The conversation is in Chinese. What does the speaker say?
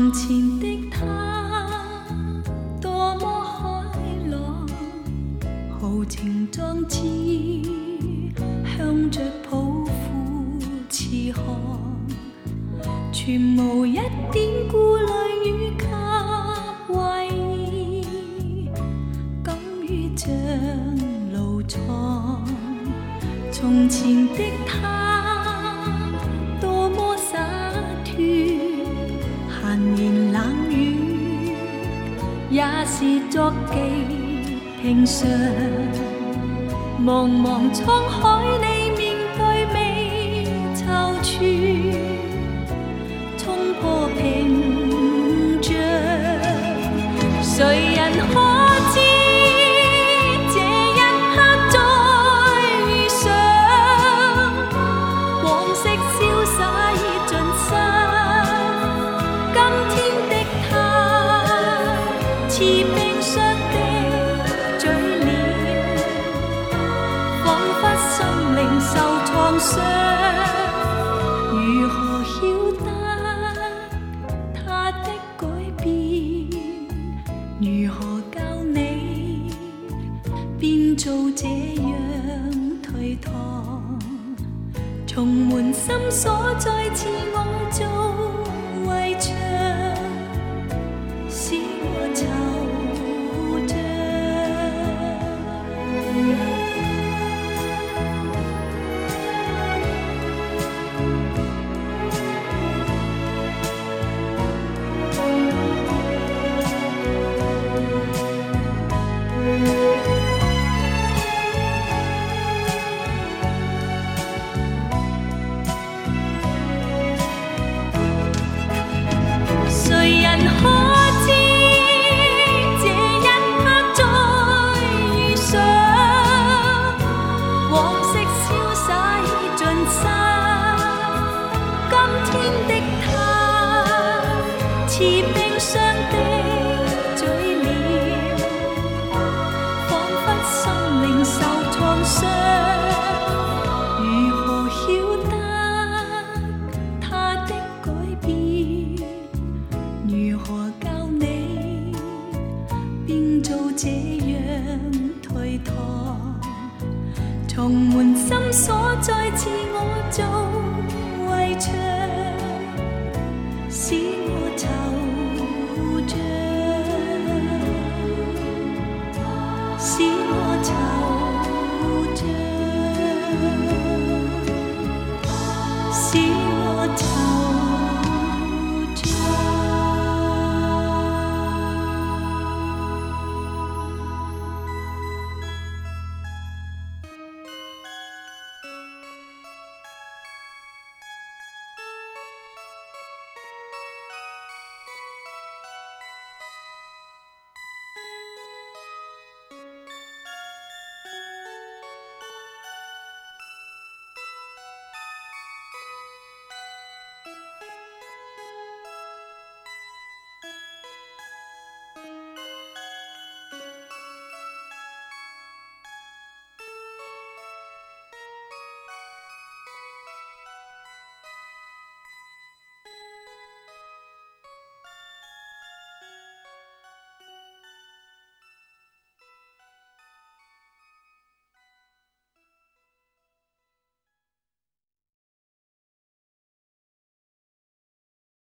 从前的他多么开朗，豪情壮志，向着抱负驰航，全无一点顾虑与及怀疑，敢于将路闯。从前的他。是作記平常，茫茫滄海，你面對未愁處，衝破屏障。誰人可知這一刻再遇上？往昔消散盡失，今天的他，似。不心灵受创伤，如何晓得他的改变？如何教你变做这样颓唐？从门心所再自我做围墙。似冰霜的嘴脸，仿佛心灵受创伤。如何晓得他的改变？如何教你变做这样颓唐？从门心锁，再自我做围墙。是。